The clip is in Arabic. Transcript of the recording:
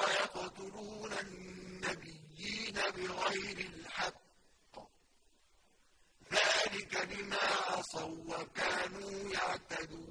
وَيَقْتُلُونَ النَّبِيِّينَ بِغَيْرِ الْحَقِّ ۗ. ذَٰلِكَ بِمَا عَصَوا وَّكَانُوا يَعْتَدُونَ.